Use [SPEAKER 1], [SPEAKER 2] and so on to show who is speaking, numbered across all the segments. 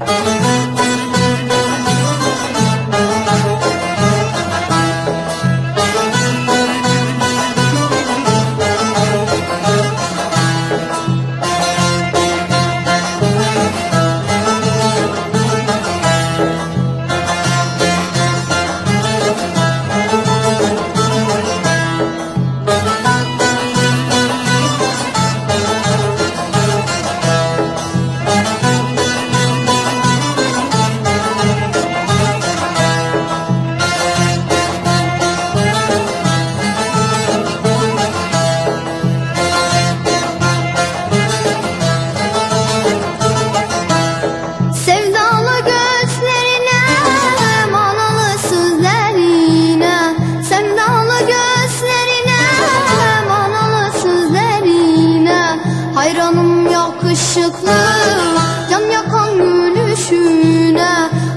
[SPEAKER 1] Sevdalı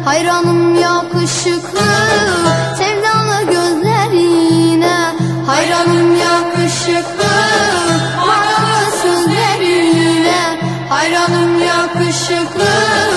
[SPEAKER 1] Hayranım yakışıklı, sevdalı gözlerine Hayranım yakışıklı, manalı sözlerine Hayranım yakışıklı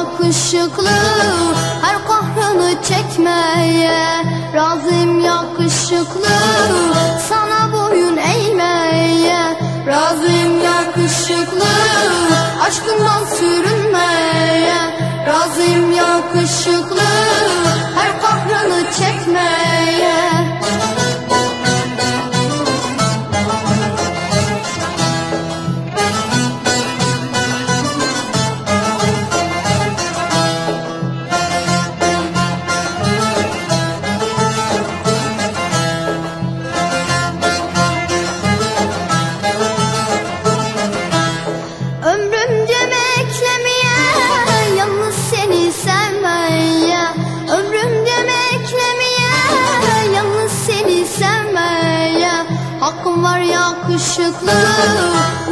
[SPEAKER 1] yakışıklı, her kahrını çekmeye Razıyım yakışıklı, yakışıklı,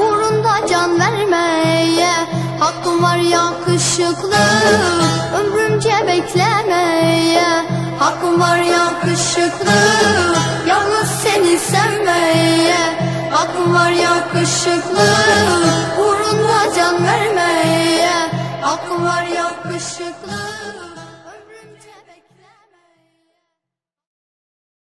[SPEAKER 1] uğrunda can vermeye Hakkım var yakışıklı, ömrümce beklemeye Hakkım var yakışıklı, yalnız seni sevmeye Hakkım var yakışıklı, uğrunda can vermeye Hakkım var yakışıklı